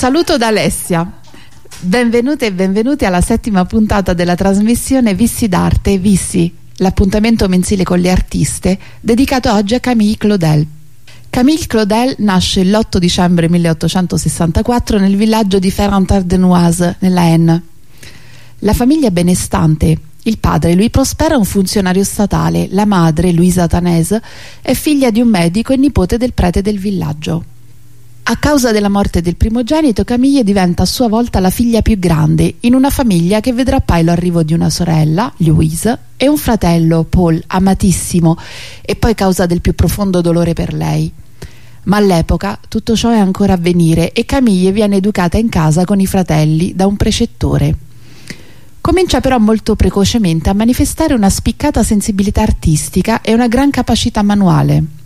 Saluto da Alessia. Benvenute e benvenuti alla settima puntata della trasmissione Vissi d'arte Vissi, l'appuntamento mensile con le artiste, dedicato oggi a Camille Claudel. Camille Claudel nasce l'8 dicembre 1864 nel villaggio di Ferrand-Ardenoise, nella Haine. La famiglia è benestante. Il padre, Louis Prosper, è un funzionario statale. La madre, Louisa Tanese, è figlia di un medico e nipote del prete del villaggio. A causa della morte del primogenito, Camille diventa a sua volta la figlia più grande in una famiglia che vedrà poi l'arrivo di una sorella, Louise, e un fratello, Paul, amatissimo e poi causa del più profondo dolore per lei. Ma all'epoca tutto ciò è ancora a venire e Camille viene educata in casa con i fratelli da un precettore. Comincia però molto precocemente a manifestare una spiccata sensibilità artistica e una gran capacità manuale.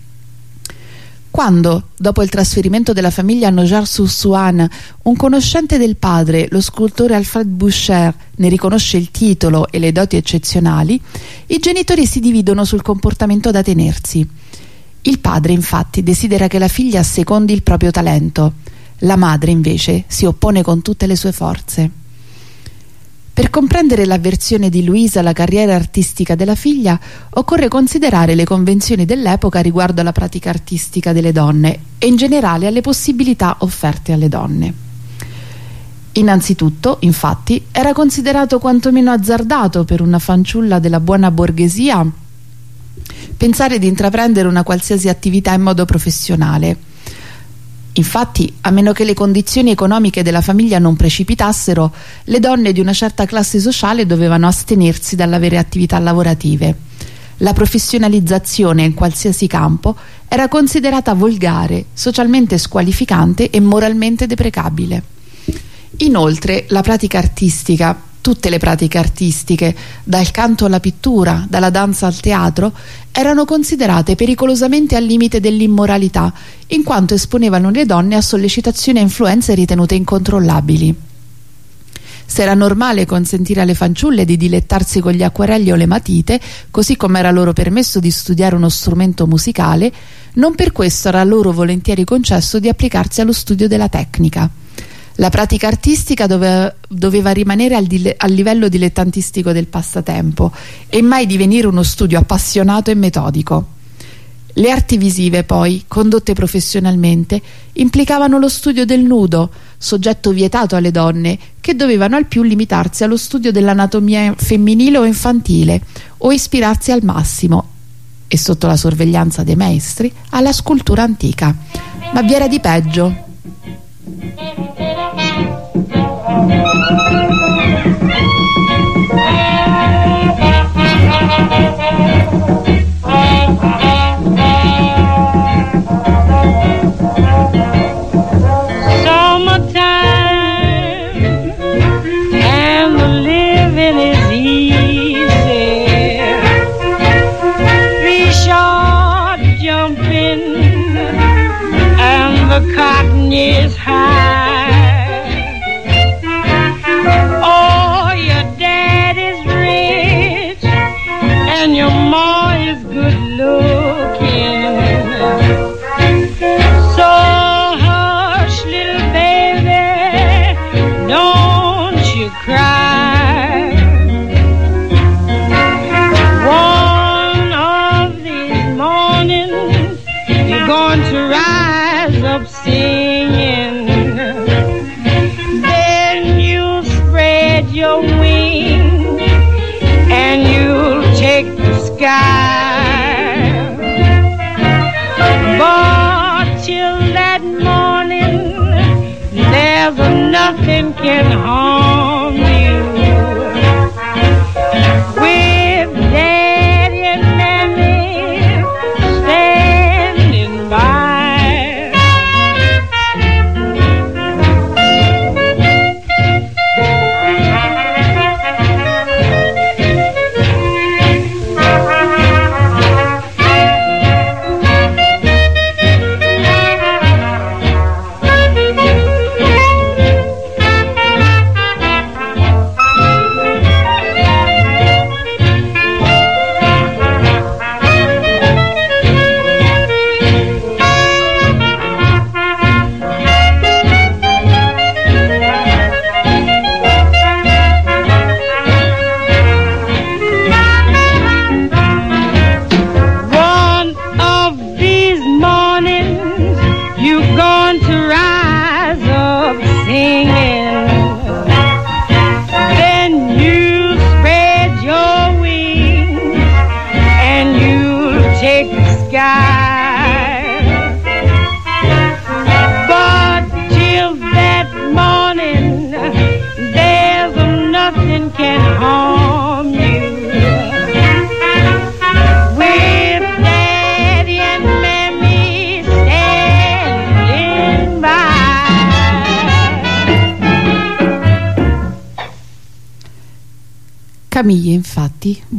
Quando, dopo il trasferimento della famiglia a Nogent-sur-Souane, un conoscente del padre, lo scultore Alfred Boucher, ne riconosce il titolo e le doti eccezionali, i genitori si dividono sul comportamento da tenersi. Il padre, infatti, desidera che la figlia assecondi il proprio talento. La madre, invece, si oppone con tutte le sue forze. Per comprendere l'avversione di Luisa alla carriera artistica della figlia occorre considerare le convenzioni dell'epoca riguardo alla pratica artistica delle donne e in generale alle possibilità offerte alle donne. Innanzitutto, infatti, era considerato quantomeno azzardato per una fanciulla della buona borghesia pensare di intraprendere una qualsiasi attività in modo professionale Infatti, a meno che le condizioni economiche della famiglia non precipitassero, le donne di una certa classe sociale dovevano astenersi dall'avere attività lavorative. La professionalizzazione in qualsiasi campo era considerata volgare, socialmente squalificante e moralmente deprecabile. Inoltre, la pratica artistica tutte le pratiche artistiche, dal canto alla pittura, dalla danza al teatro, erano considerate pericolosamente al limite dell'immoralità, in quanto esponevano le donne a sollecitazioni e influenze ritenute incontrollabili. Se era normale consentire alle fanciulle di dilettarsi con gli acquarelli o le matite, così come era loro permesso di studiare uno strumento musicale, non per questo era loro volentieri concesso di applicarsi allo studio della tecnica. La pratica artistica doveva, doveva rimanere al, al, livello dilettantistico del passatempo e mai divenire uno studio appassionato e metodico. Le arti visive, poi, condotte professionalmente, implicavano lo studio del nudo, soggetto vietato alle donne, che dovevano al più limitarsi allo studio dell'anatomia femminile o infantile, o ispirarsi al massimo, e sotto la sorveglianza dei maestri, alla scultura antica. Ma vi era di peggio.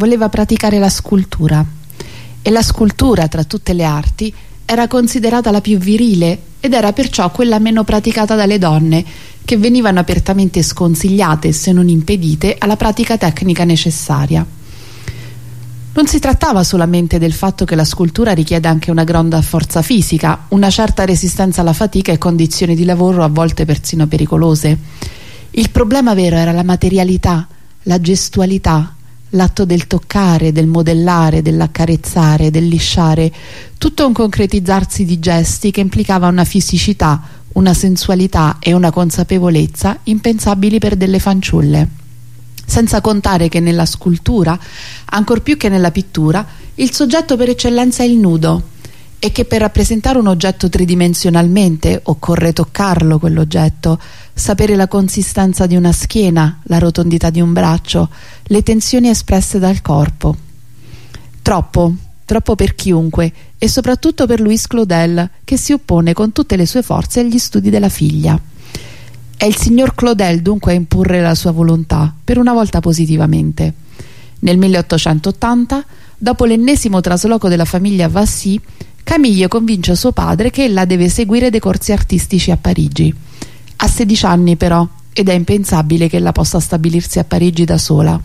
Voleva praticare la scultura e la scultura, tra tutte le arti, era considerata la più virile ed era perciò quella meno praticata dalle donne, che venivano apertamente sconsigliate, se non impedite, alla pratica tecnica necessaria. Non si trattava solamente del fatto che la scultura richiede anche una grande forza fisica, una certa resistenza alla fatica e condizioni di lavoro a volte persino pericolose. Il problema vero era la materialità, la gestualità, l'atto del toccare, del modellare, dell'accarezzare, del lisciare, tutto un concretizzarsi di gesti che implicava una fisicità, una sensualità e una consapevolezza impensabili per delle fanciulle. Senza contare che nella scultura, ancor più che nella pittura, il soggetto per eccellenza è il nudo e che per rappresentare un oggetto tridimensionalmente occorre toccarlo quell'oggetto, sapere la consistenza di una schiena, la rotondità di un braccio, le tensioni espresse dal corpo. Troppo, troppo per chiunque e soprattutto per Louis Claudel che si oppone con tutte le sue forze agli studi della figlia. È il signor Claudel dunque a imporre la sua volontà, per una volta positivamente. Nel 1880, dopo l'ennesimo trasloco della famiglia Vassy, Camille convince suo padre che ella deve seguire dei corsi artistici a Parigi. Ha 16 anni però ed è impensabile che ella possa stabilirsi a Parigi da sola.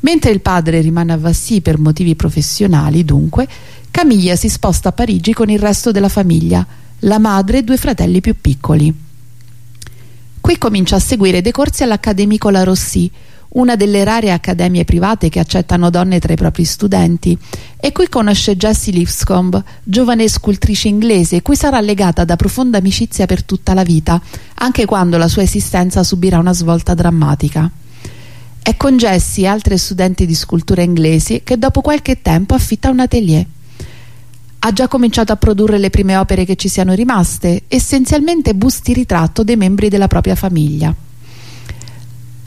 Mentre il padre rimane a Vassy per motivi professionali, dunque, Camilla si sposta a Parigi con il resto della famiglia, la madre e due fratelli più piccoli. Qui comincia a seguire dei corsi all'Accademico La Rossi, una delle rare accademie private che accettano donne tra i propri studenti, e qui conosce Jessie Lipscomb, giovane scultrice inglese, cui sarà legata da profonda amicizia per tutta la vita, anche quando la sua esistenza subirà una svolta drammatica. È con Jessie e altre studenti di scultura inglesi che dopo qualche tempo affitta un atelier ha già cominciato a produrre le prime opere che ci siano rimaste, essenzialmente busti ritratto dei membri della propria famiglia.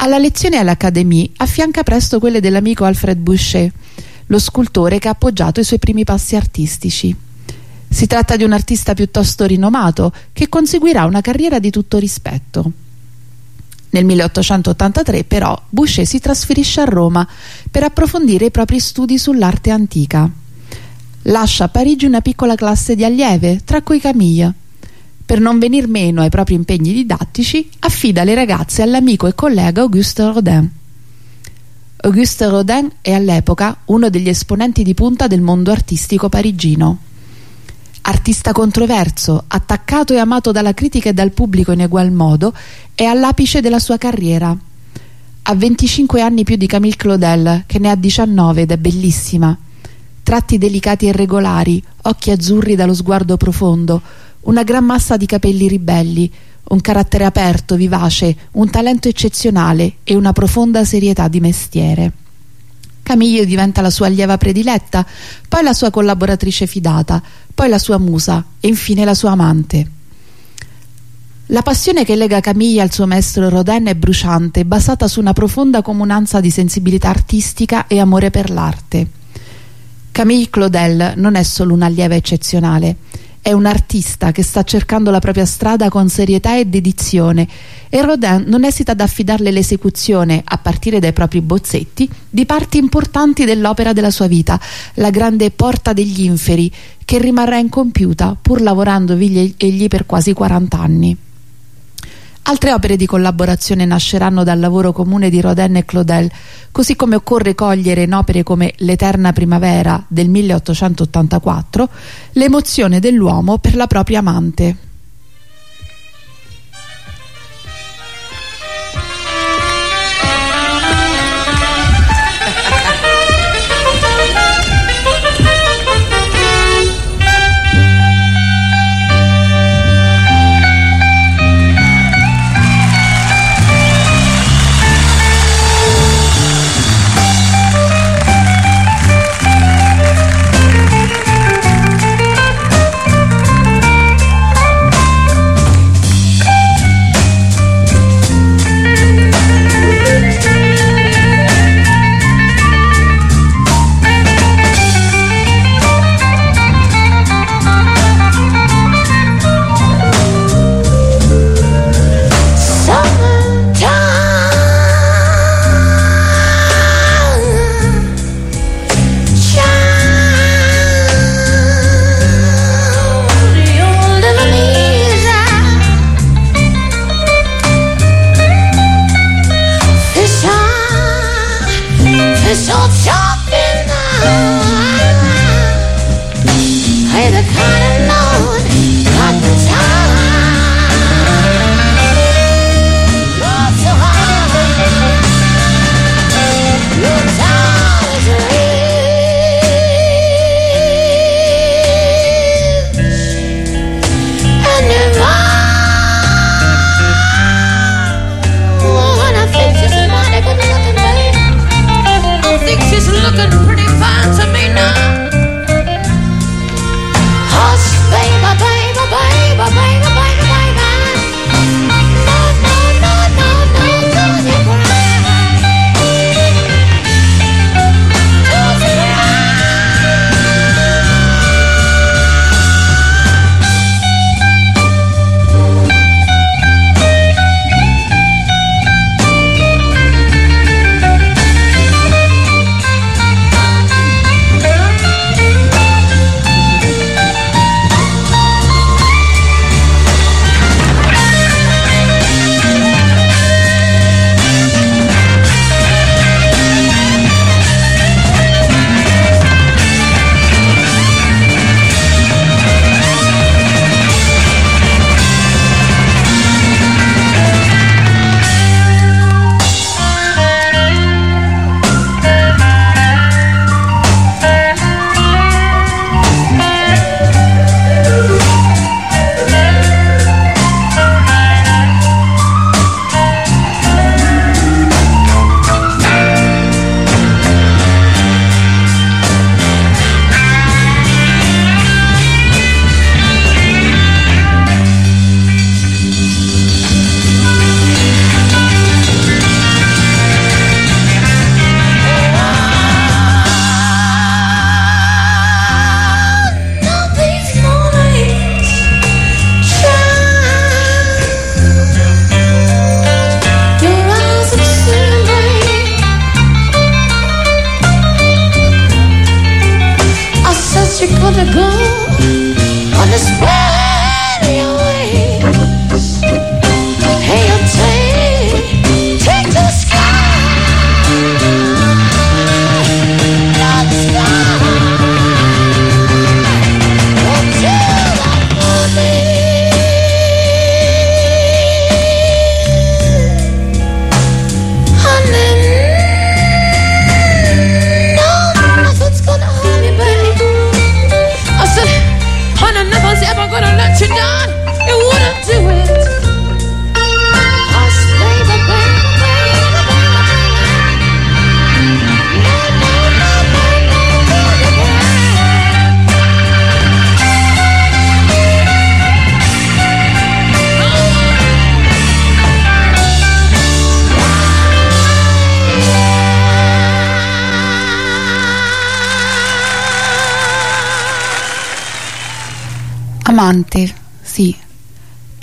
Alla lezione all'Académie affianca presto quelle dell'amico Alfred Boucher, lo scultore che ha appoggiato i suoi primi passi artistici. Si tratta di un artista piuttosto rinomato che conseguirà una carriera di tutto rispetto. Nel 1883 però Boucher si trasferisce a Roma per approfondire i propri studi sull'arte antica. Lascia a Parigi una piccola classe di allieve, tra cui Camille. Per non venir meno ai propri impegni didattici, affida le ragazze all'amico e collega Auguste Rodin. Auguste Rodin è all'epoca uno degli esponenti di punta del mondo artistico parigino. Artista controverso, attaccato e amato dalla critica e dal pubblico in egual modo, è all'apice della sua carriera. Ha 25 anni più di Camille Claudel, che ne ha 19 ed è bellissima tratti delicati e regolari, occhi azzurri dallo sguardo profondo, una gran massa di capelli ribelli, un carattere aperto, vivace, un talento eccezionale e una profonda serietà di mestiere. Camille diventa la sua allieva prediletta, poi la sua collaboratrice fidata, poi la sua musa e infine la sua amante. La passione che lega Camille al suo maestro Rodin è bruciante, basata su una profonda comunanza di sensibilità artistica e amore per l'arte. Camille Claudel non è solo un'allieva eccezionale, è un artista che sta cercando la propria strada con serietà e dedizione e Rodin non esita ad affidarle l'esecuzione, a partire dai propri bozzetti, di parti importanti dell'opera della sua vita, la grande Porta degli Inferi, che rimarrà incompiuta pur lavorando egli per quasi 40 anni. Altre opere di collaborazione nasceranno dal lavoro comune di Rodin e Claudel, così come occorre cogliere in opere come L'Eterna Primavera del 1884 l'emozione dell'uomo per la propria amante.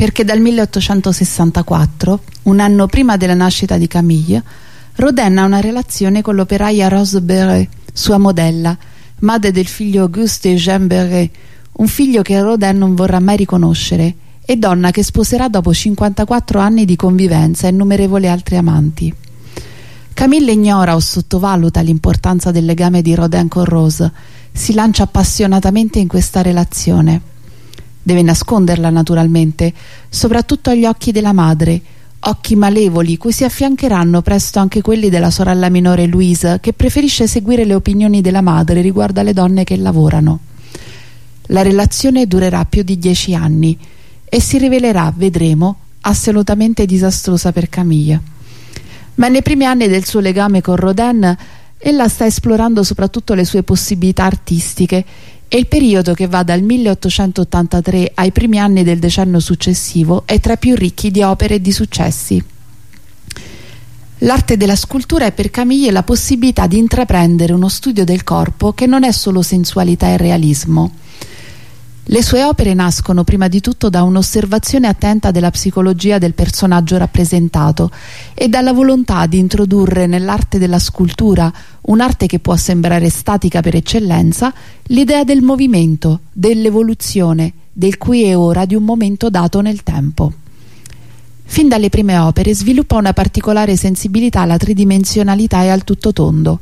Perché dal 1864, un anno prima della nascita di Camille, Rodin ha una relazione con l'operaia Rose Beret, sua modella, madre del figlio Auguste Eugène Beret, un figlio che Rodin non vorrà mai riconoscere, e donna che sposerà dopo 54 anni di convivenza e innumerevoli altri amanti. Camille ignora o sottovaluta l'importanza del legame di Rodin con Rose, si lancia appassionatamente in questa relazione. Deve nasconderla naturalmente, soprattutto agli occhi della madre, occhi malevoli cui si affiancheranno presto anche quelli della sorella minore Louise, che preferisce seguire le opinioni della madre riguardo alle donne che lavorano. La relazione durerà più di dieci anni e si rivelerà, vedremo, assolutamente disastrosa per Camille. Ma nei primi anni del suo legame con Rodin, ella sta esplorando soprattutto le sue possibilità artistiche e il periodo che va dal 1883 ai primi anni del decennio successivo è tra i più ricchi di opere e di successi. L'arte della scultura è per Camille la possibilità di intraprendere uno studio del corpo che non è solo sensualità e realismo. Le sue opere nascono prima di tutto da un'osservazione attenta della psicologia del personaggio rappresentato e dalla volontà di introdurre nell'arte della scultura, un'arte che può sembrare statica per eccellenza, l'idea del movimento, dell'evoluzione, del qui e ora di un momento dato nel tempo. Fin dalle prime opere sviluppa una particolare sensibilità alla tridimensionalità e al tutto tondo.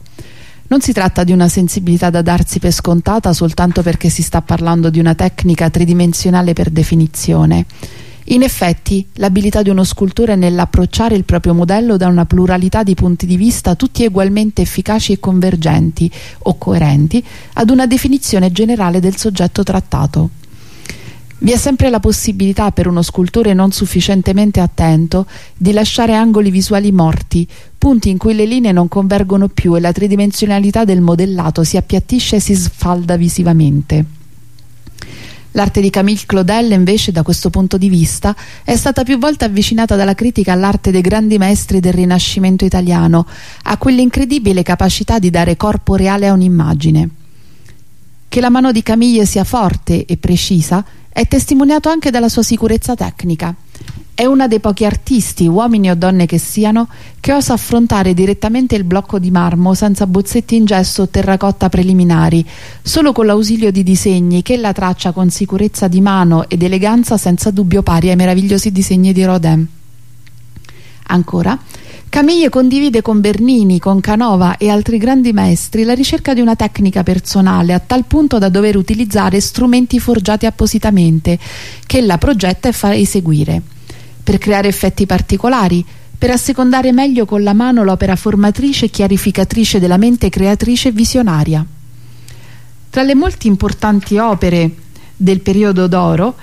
Non si tratta di una sensibilità da darsi per scontata soltanto perché si sta parlando di una tecnica tridimensionale per definizione. In effetti, l'abilità di uno scultore è nell'approcciare il proprio modello da una pluralità di punti di vista tutti ugualmente efficaci e convergenti o coerenti ad una definizione generale del soggetto trattato. Vi è sempre la possibilità per uno scultore non sufficientemente attento di lasciare angoli visuali morti, punti in cui le linee non convergono più e la tridimensionalità del modellato si appiattisce e si sfalda visivamente. L'arte di Camille Claudel invece da questo punto di vista è stata più volte avvicinata dalla critica all'arte dei grandi maestri del Rinascimento italiano, a quell'incredibile capacità di dare corpo reale a un'immagine. Che la mano di Camille sia forte e precisa è testimoniato anche dalla sua sicurezza tecnica. È una dei pochi artisti, uomini o donne che siano, che osa affrontare direttamente il blocco di marmo senza bozzetti in gesso o terracotta preliminari, solo con l'ausilio di disegni che la traccia con sicurezza di mano ed eleganza senza dubbio pari ai meravigliosi disegni di Rodin. Ancora, Camille condivide con Bernini, con Canova e altri grandi maestri la ricerca di una tecnica personale a tal punto da dover utilizzare strumenti forgiati appositamente che ella progetta e fa eseguire per creare effetti particolari per assecondare meglio con la mano l'opera formatrice e chiarificatrice della mente creatrice e visionaria. Tra le molti importanti opere del periodo d'oro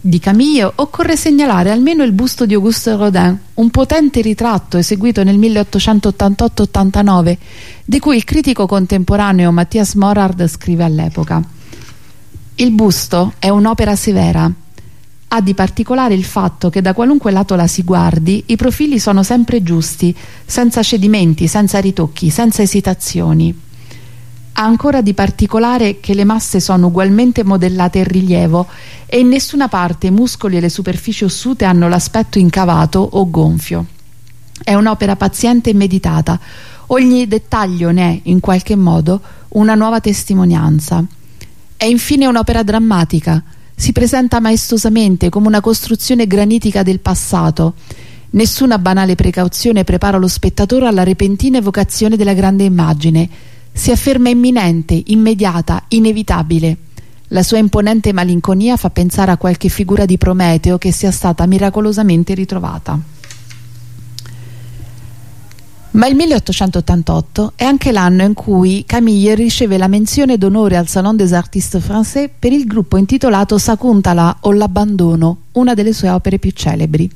di Camille occorre segnalare almeno il busto di Auguste Rodin, un potente ritratto eseguito nel 1888-89, di cui il critico contemporaneo Mathias Morard scrive all'epoca. Il busto è un'opera severa. Ha di particolare il fatto che da qualunque lato la si guardi, i profili sono sempre giusti, senza cedimenti, senza ritocchi, senza esitazioni. Ha ancora di particolare che le masse sono ugualmente modellate in rilievo e in nessuna parte i muscoli e le superfici ossute hanno l'aspetto incavato o gonfio. È un'opera paziente e meditata. Ogni dettaglio ne è, in qualche modo, una nuova testimonianza. È infine un'opera drammatica. Si presenta maestosamente come una costruzione granitica del passato. Nessuna banale precauzione prepara lo spettatore alla repentina evocazione della grande immagine si afferma imminente, immediata, inevitabile. La sua imponente malinconia fa pensare a qualche figura di Prometeo che sia stata miracolosamente ritrovata. Ma il 1888 è anche l'anno in cui Camille riceve la menzione d'onore al Salon des Artistes Français per il gruppo intitolato Sakuntala o l'abbandono, una delle sue opere più celebri.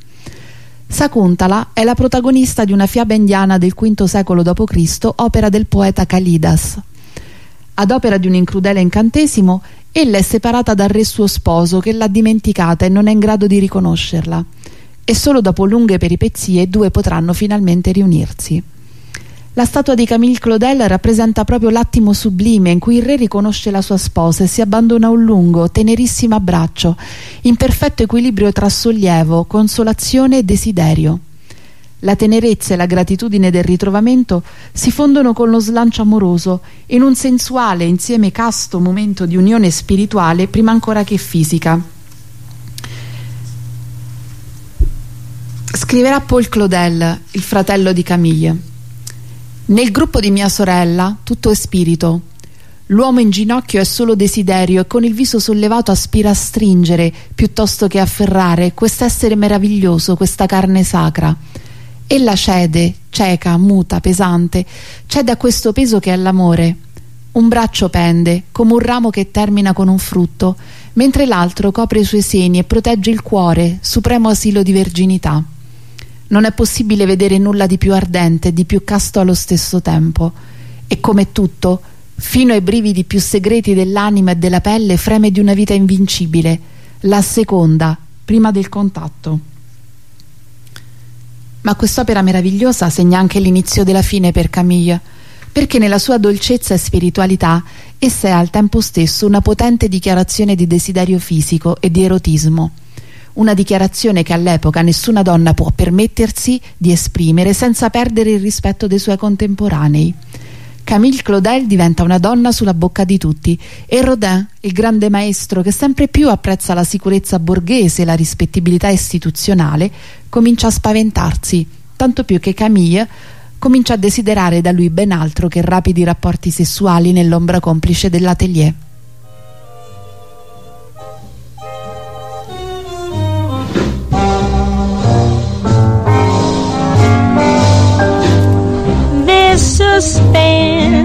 Sakuntala è la protagonista di una fiaba indiana del V secolo d.C., opera del poeta Kalidas. Ad opera di un incrudele incantesimo, ella è separata dal re suo sposo che l'ha dimenticata e non è in grado di riconoscerla. E solo dopo lunghe peripezie i due potranno finalmente riunirsi. La statua di Camille Claudel rappresenta proprio l'attimo sublime in cui il re riconosce la sua sposa e si abbandona a un lungo, tenerissimo abbraccio, in perfetto equilibrio tra sollievo, consolazione e desiderio. La tenerezza e la gratitudine del ritrovamento si fondono con lo slancio amoroso in un sensuale insieme casto momento di unione spirituale prima ancora che fisica. Scriverà Paul Claudel, il fratello di Camille. Nel gruppo di mia sorella tutto è spirito. L'uomo in ginocchio è solo desiderio e con il viso sollevato aspira a stringere piuttosto che afferrare quest'essere meraviglioso, questa carne sacra. Ella cede, cieca, muta, pesante, cede a questo peso che è l'amore. Un braccio pende, come un ramo che termina con un frutto, mentre l'altro copre i suoi seni e protegge il cuore, supremo asilo di verginità. Non è possibile vedere nulla di più ardente di più casto allo stesso tempo. E come tutto, fino ai brividi più segreti dell'anima e della pelle, freme di una vita invincibile, la seconda, prima del contatto. Ma quest'opera meravigliosa segna anche l'inizio della fine per Camille, perché nella sua dolcezza e spiritualità essa è al tempo stesso una potente dichiarazione di desiderio fisico e di erotismo una dichiarazione che all'epoca nessuna donna può permettersi di esprimere senza perdere il rispetto dei suoi contemporanei. Camille Claudel diventa una donna sulla bocca di tutti e Rodin, il grande maestro che sempre più apprezza la sicurezza borghese e la rispettibilità istituzionale, comincia a spaventarsi, tanto più che Camille comincia a desiderare da lui ben altro che rapidi rapporti sessuali nell'ombra complice dell'atelier. span.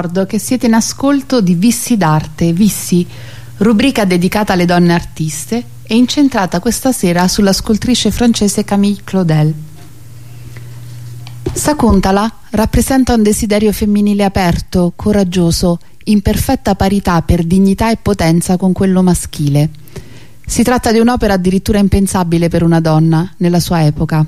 Ricordo che siete in ascolto di Vissi d'arte, Vissi, rubrica dedicata alle donne artiste e incentrata questa sera sulla scultrice francese Camille Claudel. Sakuntala rappresenta un desiderio femminile aperto, coraggioso, in perfetta parità per dignità e potenza con quello maschile. Si tratta di un'opera addirittura impensabile per una donna nella sua epoca.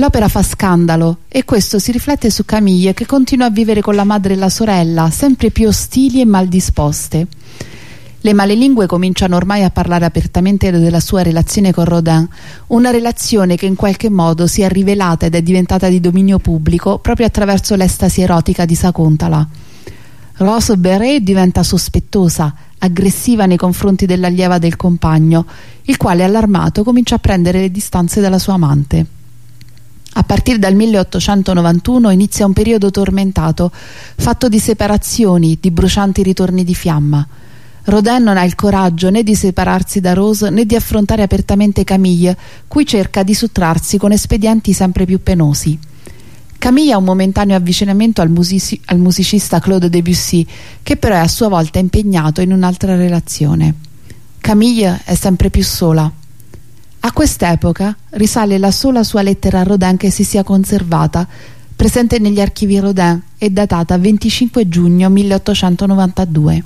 L'opera fa scandalo e questo si riflette su Camille che continua a vivere con la madre e la sorella, sempre più ostili e mal disposte. Le malelingue cominciano ormai a parlare apertamente della sua relazione con Rodin, una relazione che in qualche modo si è rivelata ed è diventata di dominio pubblico proprio attraverso l'estasi erotica di Sakuntala. Rose Beret diventa sospettosa, aggressiva nei confronti dell'allieva del compagno, il quale allarmato comincia a prendere le distanze dalla sua amante. A partire dal 1891 inizia un periodo tormentato, fatto di separazioni, di brucianti ritorni di fiamma. Rodin non ha il coraggio né di separarsi da Rose né di affrontare apertamente Camille, cui cerca di sottrarsi con espedienti sempre più penosi. Camille ha un momentaneo avvicinamento al, musici- al musicista Claude Debussy, che però è a sua volta impegnato in un'altra relazione. Camille è sempre più sola. A quest'epoca risale la sola sua lettera a Rodin che si sia conservata, presente negli archivi Rodin e datata 25 giugno 1892.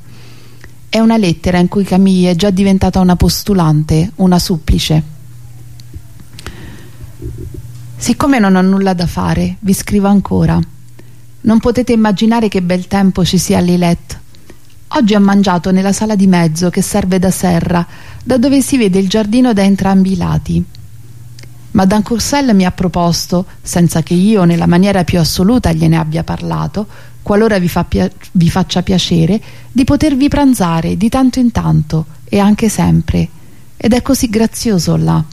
È una lettera in cui Camille è già diventata una postulante, una supplice. Siccome non ho nulla da fare, vi scrivo ancora. Non potete immaginare che bel tempo ci sia a. Oggi ho mangiato nella sala di mezzo che serve da serra, da dove si vede il giardino da entrambi i lati. Madame Courcelle mi ha proposto, senza che io nella maniera più assoluta gliene abbia parlato, qualora vi, fa vi faccia piacere, di potervi pranzare di tanto in tanto e anche sempre. Ed è così grazioso là.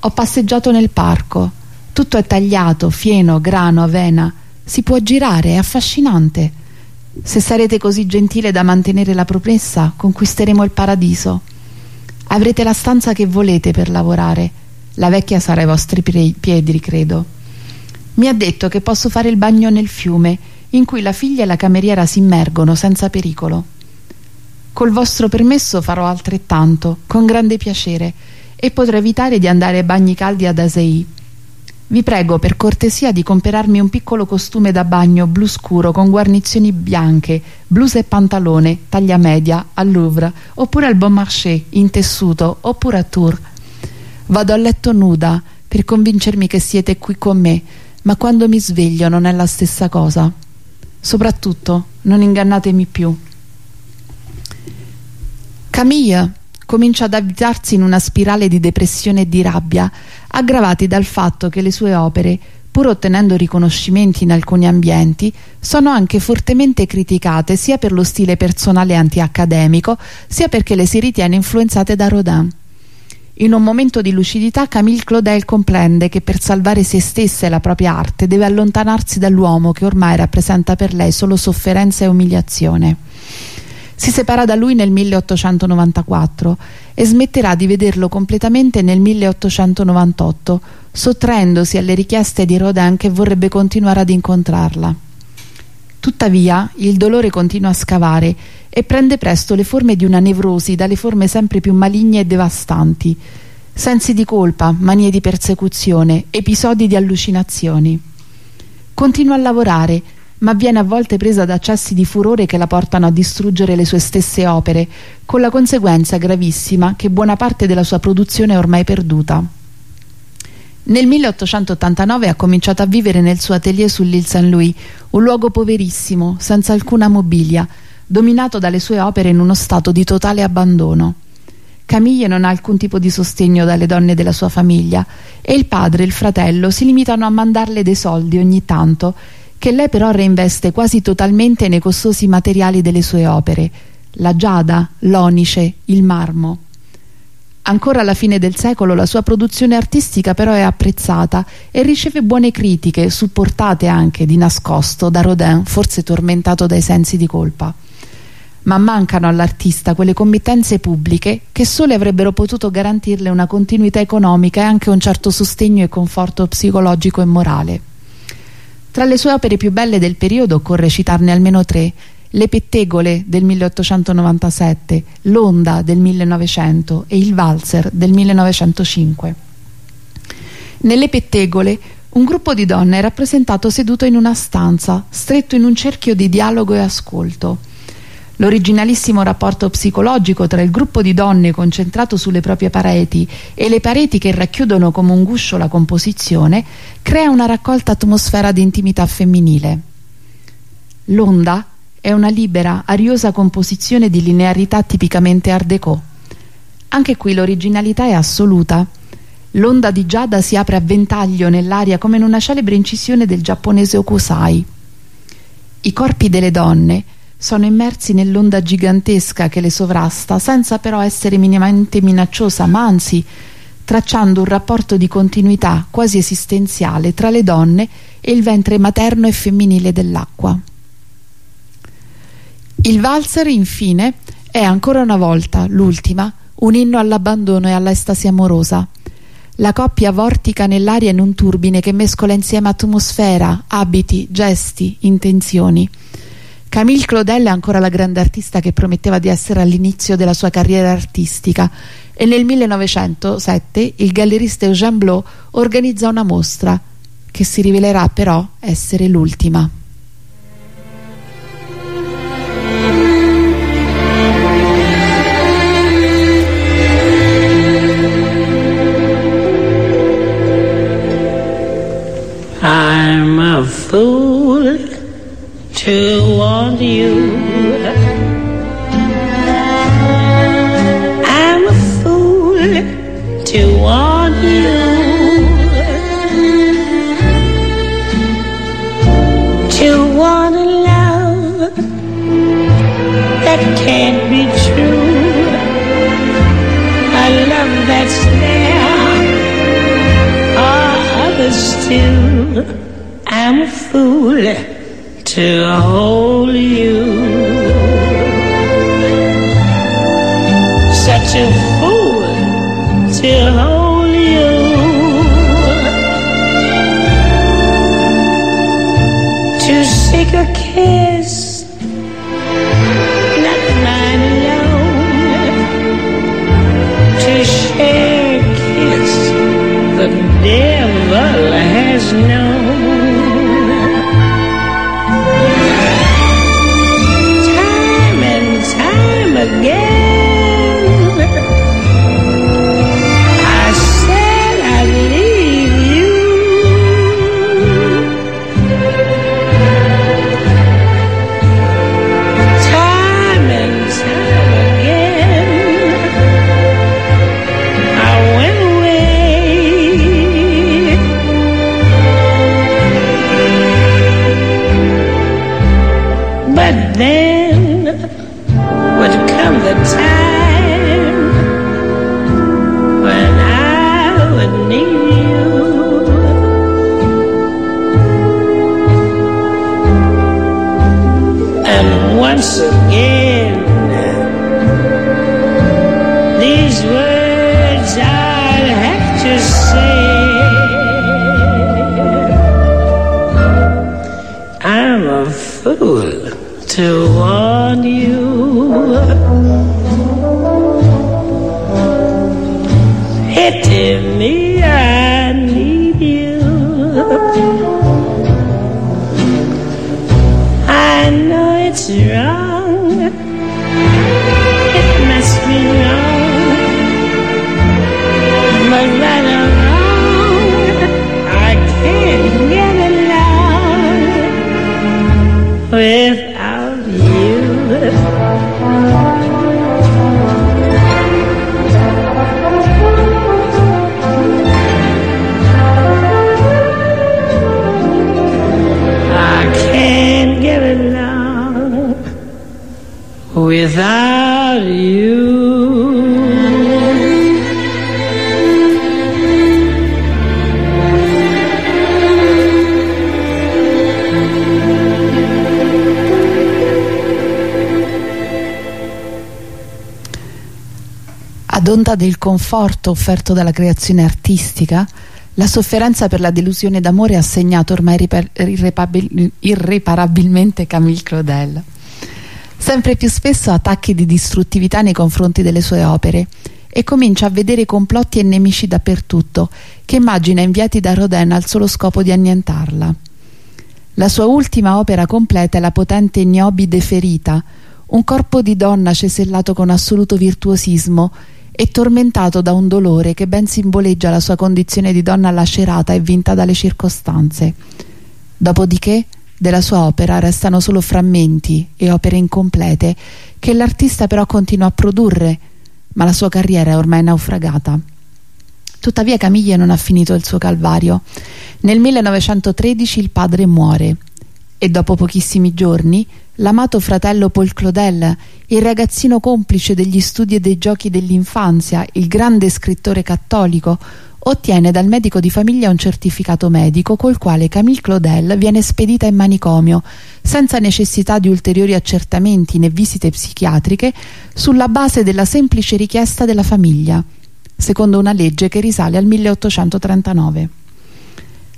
Ho passeggiato nel parco. Tutto è tagliato, fieno, grano, avena. Si può girare, è affascinante. Se sarete così gentile da mantenere la promessa, conquisteremo il paradiso. Avrete la stanza che volete per lavorare la vecchia sarà ai vostri piedi, credo. Mi ha detto che posso fare il bagno nel fiume, in cui la figlia e la cameriera si immergono senza pericolo. Col vostro permesso farò altrettanto, con grande piacere, e potrò evitare di andare ai bagni caldi ad Asei. Vi prego per cortesia di comperarmi un piccolo costume da bagno blu scuro con guarnizioni bianche, blusa e pantalone, taglia media, al Louvre, oppure al Bon Marché, in tessuto, oppure a Tours Vado a letto nuda per convincermi che siete qui con me, ma quando mi sveglio non è la stessa cosa. Soprattutto, non ingannatemi più. Camille comincia ad avvitarsi in una spirale di depressione e di rabbia, aggravati dal fatto che le sue opere, pur ottenendo riconoscimenti in alcuni ambienti, sono anche fortemente criticate sia per lo stile personale antiaccademico, sia perché le si ritiene influenzate da Rodin. In un momento di lucidità Camille Claudel comprende che per salvare se stessa e la propria arte deve allontanarsi dall'uomo che ormai rappresenta per lei solo sofferenza e umiliazione. Si separa da lui nel 1894 e smetterà di vederlo completamente nel 1898, sottraendosi alle richieste di Rodin che vorrebbe continuare ad incontrarla. Tuttavia, il dolore continua a scavare e prende presto le forme di una nevrosi dalle forme sempre più maligne e devastanti, sensi di colpa, manie di persecuzione, episodi di allucinazioni. Continua a lavorare, ma viene a volte presa da accessi di furore che la portano a distruggere le sue stesse opere, con la conseguenza gravissima che buona parte della sua produzione è ormai perduta. Nel 1889 ha cominciato a vivere nel suo atelier sull'Île Saint-Louis, un luogo poverissimo, senza alcuna mobilia, dominato dalle sue opere in uno stato di totale abbandono. Camille non ha alcun tipo di sostegno dalle donne della sua famiglia e il padre e il fratello si limitano a mandarle dei soldi ogni tanto, che lei però reinveste quasi totalmente nei costosi materiali delle sue opere, la giada, l'onice, il marmo. Ancora alla fine del secolo la sua produzione artistica però è apprezzata e riceve buone critiche, supportate anche di nascosto da Rodin, forse tormentato dai sensi di colpa ma mancano all'artista quelle committenze pubbliche che sole avrebbero potuto garantirle una continuità economica e anche un certo sostegno e conforto psicologico e morale. Tra le sue opere più belle del periodo occorre citarne almeno tre, Le pettegole del 1897, L'onda del 1900 e Il valzer del 1905. Nelle pettegole un gruppo di donne è rappresentato seduto in una stanza, stretto in un cerchio di dialogo e ascolto. L'originalissimo rapporto psicologico tra il gruppo di donne concentrato sulle proprie pareti e le pareti che racchiudono come un guscio la composizione crea una raccolta atmosfera di intimità femminile. L'onda è una libera, ariosa composizione di linearità tipicamente art déco. Anche qui l'originalità è assoluta. L'onda di Giada si apre a ventaglio nell'aria come in una celebre incisione del giapponese Okusai. I corpi delle donne sono immersi nell'onda gigantesca che le sovrasta senza però essere minimamente minacciosa ma anzi tracciando un rapporto di continuità quasi esistenziale tra le donne e il ventre materno e femminile dell'acqua. Il valzer infine è ancora una volta, l'ultima, un inno all'abbandono e all'estasi amorosa. La coppia vortica nell'aria in un turbine che mescola insieme atmosfera, abiti, gesti, intenzioni. Camille Claudel è ancora la grande artista che prometteva di essere all'inizio della sua carriera artistica e nel 1907 il gallerista Eugène Blot organizza una mostra che si rivelerà però essere l'ultima. I'm a fool want you. I'm a fool to want you. To want a love that can't be true. A love that's there, others too. I'm a fool to hold Ad onda del conforto offerto dalla creazione artistica, la sofferenza per la delusione d'amore ha segnato ormai irreparabilmente Camille Claudel. Sempre più spesso attacchi di distruttività nei confronti delle sue opere e comincia a vedere complotti e nemici dappertutto che immagina inviati da Rodin al solo scopo di annientarla. La sua ultima opera completa è la potente Niobi de Ferita, un corpo di donna cesellato con assoluto virtuosismo e tormentato da un dolore che ben simboleggia la sua condizione di donna lacerata e vinta dalle circostanze. Dopodiché della sua opera restano solo frammenti e opere incomplete che l'artista però continua a produrre, ma la sua carriera è ormai naufragata. Tuttavia Camille non ha finito il suo calvario. Nel 1913 il padre muore e dopo pochissimi giorni l'amato fratello Paul Claudel, il ragazzino complice degli studi e dei giochi dell'infanzia, il grande scrittore cattolico, ottiene dal medico di famiglia un certificato medico col quale Camille Claudel viene spedita in manicomio, senza necessità di ulteriori accertamenti né visite psichiatriche, sulla base della semplice richiesta della famiglia, secondo una legge che risale al 1839.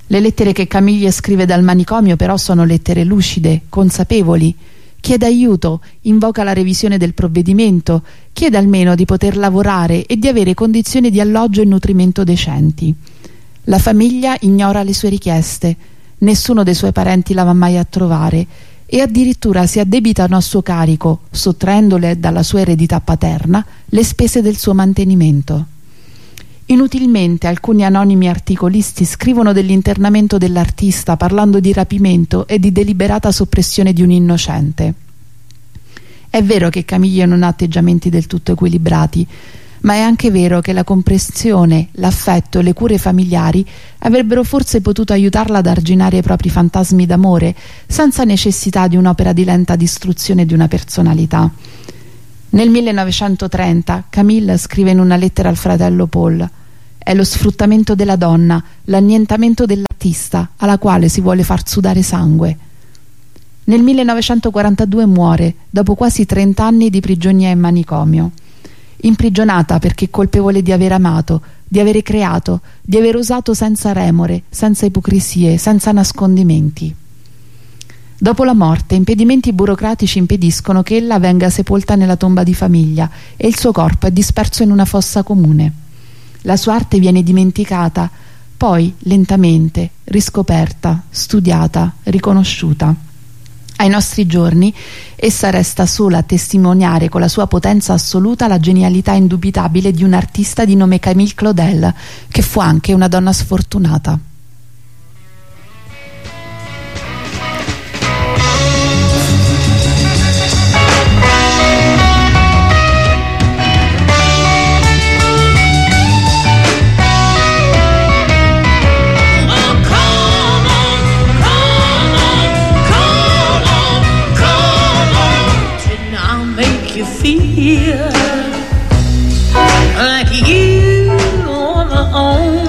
Le lettere che Camille scrive dal manicomio però sono lettere lucide, consapevoli. Chiede aiuto, invoca la revisione del provvedimento, chiede almeno di poter lavorare e di avere condizioni di alloggio e nutrimento decenti. La famiglia ignora le sue richieste, nessuno dei suoi parenti la va mai a trovare e addirittura si addebitano a suo carico, sottraendole dalla sua eredità paterna, le spese del suo mantenimento. Inutilmente alcuni anonimi articolisti scrivono dell'internamento dell'artista parlando di rapimento e di deliberata soppressione di un innocente. È vero che Camiglia non ha atteggiamenti del tutto equilibrati, ma è anche vero che la comprensione, l'affetto le cure familiari avrebbero forse potuto aiutarla ad arginare i propri fantasmi d'amore senza necessità di un'opera di lenta distruzione di una personalità. Nel 1930 Camille scrive in una lettera al fratello Paul è lo sfruttamento della donna, l'annientamento dell'artista alla quale si vuole far sudare sangue. Nel 1942 muore, dopo quasi 30 anni di prigionia in manicomio. Imprigionata perché colpevole di aver amato, di avere creato, di aver usato senza remore, senza ipocrisie, senza nascondimenti. Dopo la morte, impedimenti burocratici impediscono che ella venga sepolta nella tomba di famiglia e il suo corpo è disperso in una fossa comune. La sua arte viene dimenticata, poi lentamente riscoperta, studiata, riconosciuta. Ai nostri giorni essa resta sola a testimoniare con la sua potenza assoluta la genialità indubitabile di un artista di nome Camille Claudel, che fu anche una donna sfortunata. Like you are only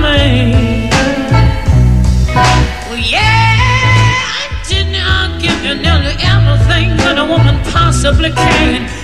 man? Well, yeah, didn't give you nearly everything that a woman possibly can?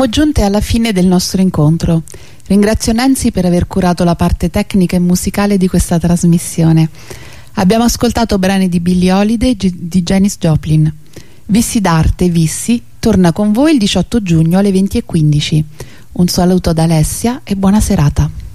Siamo giunte alla fine del nostro incontro. Ringrazio Nancy per aver curato la parte tecnica e musicale di questa trasmissione. Abbiamo ascoltato brani di Billie Holiday e di Janis Joplin. Vissi d'arte, Vissi, torna con voi il 18 giugno alle 20.15. Un saluto da Alessia e buona serata.